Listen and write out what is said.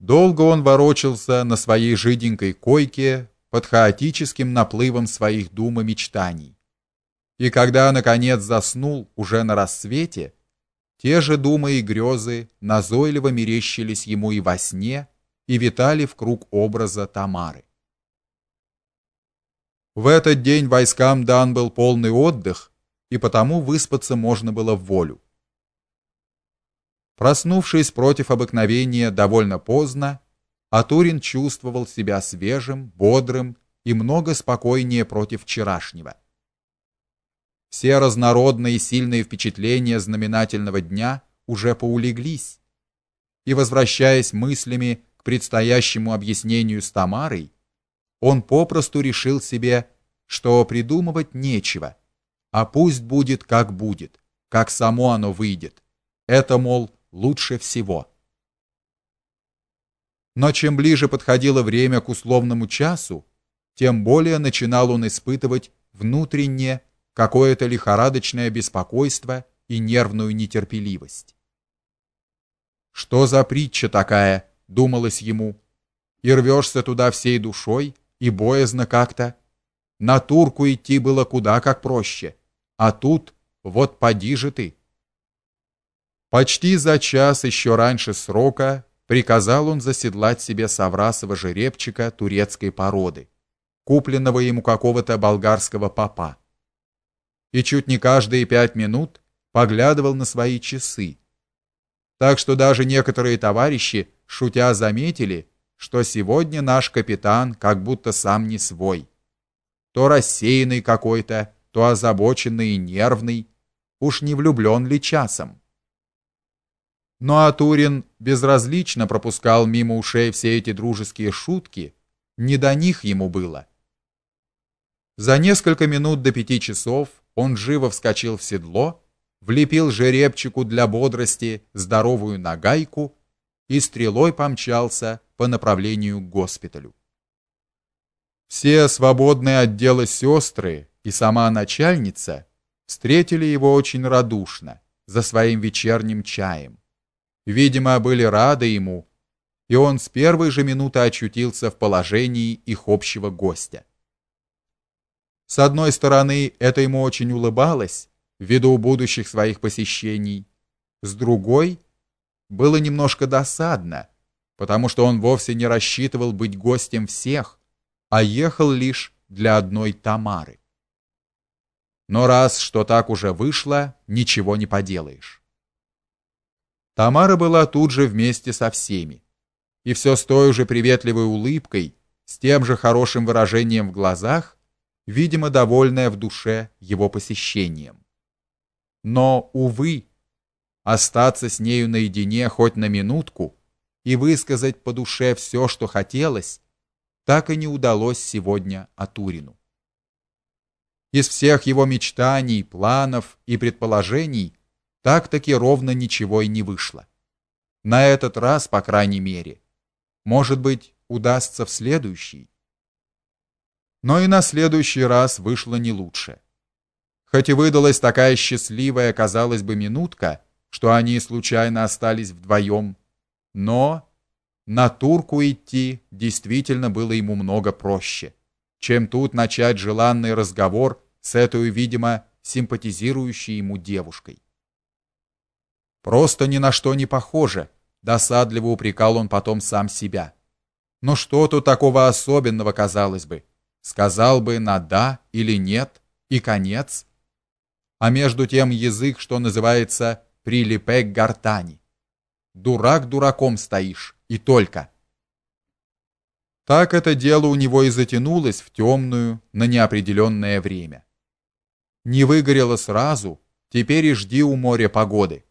Долго он ворочался на своей жиденькой койке под хаотическим наплывом своих дум и мечтаний. И когда наконец заснул уже на рассвете, те же думы и грезы назойливо мерещились ему и во сне, и витали в круг образа Тамары. В этот день войскам дан был полный отдых, и потому выспаться можно было в волю. Проснувшись против обыкновения довольно поздно, Атурин чувствовал себя свежим, бодрым и много спокойнее против вчерашнего. Все разнородные и сильные впечатления знаменательного дня уже поулеглись, и возвращаясь мыслями к предстоящему объяснению с Тамарой, он попросту решил себе, что придумывать нечего, а пусть будет как будет, как само оно выйдет. Это мол лучше всего. Но чем ближе подходило время к условному часу, тем более начинал он испытывать внутреннее какое-то лихорадочное беспокойство и нервную нетерпеливость. Что за притча такая, думалось ему. И рвешься туда всей душой, и боязно как-то. На турку идти было куда как проще, а тут вот поди же ты. Почти за час еще раньше срока приказал он заседлать себе Саврасова жеребчика турецкой породы, купленного ему какого-то болгарского папа. И чуть не каждые пять минут поглядывал на свои часы. Так что даже некоторые товарищи, шутя, заметили, что сегодня наш капитан как будто сам не свой. То рассеянный какой-то, то озабоченный и нервный, уж не влюблен ли часом. Но Атурин безразлично пропускал мимо ушей все эти дружеские шутки, не до них ему было. За несколько минут до пяти часов он живо вскочил в седло, влепил жеребчику для бодрости здоровую нагайку и стрелой помчался по направлению к госпиталю. Все свободные отделы сестры и сама начальница встретили его очень радушно за своим вечерним чаем видимо, были рады ему, и он с первой же минуты очутился в положении их общего гостя. С одной стороны, это ему очень улыбалось, ввиду будущих своих посещений, с другой было немножко досадно, потому что он вовсе не рассчитывал быть гостем всех, а ехал лишь для одной Тамары. Но раз что так уже вышло, ничего не поделаешь. Тамара была тут же вместе со всеми. И все с той же приветливой улыбкой, с тем же хорошим выражением в глазах, видимо, довольная в душе его посещением. Но увы, остаться с нею наедине хоть на минутку и высказать по душе все, что хотелось, так и не удалось сегодня Атурину. Из всех его мечтаний, планов и предположений так-таки ровно ничего и не вышло. На этот раз, по крайней мере. Может быть, удастся в следующий. Но и на следующий раз вышло не лучше. Хоть и выдалась такая счастливая, казалось бы, минутка, что они случайно остались вдвоем, но на турку идти действительно было ему много проще, чем тут начать желанный разговор с этой, видимо, симпатизирующей ему девушкой. Просто ни на что не похоже, досадливо упрекал он потом сам себя. Но что тут такого особенного, казалось бы? Сказал бы на да или нет и конец. А между тем язык, что называется, прилипе к гортани. Дурак дураком стоишь, и только. Так это дело у него и затянулось в темную, на неопределенное время. Не выгорело сразу, теперь и жди у моря погоды.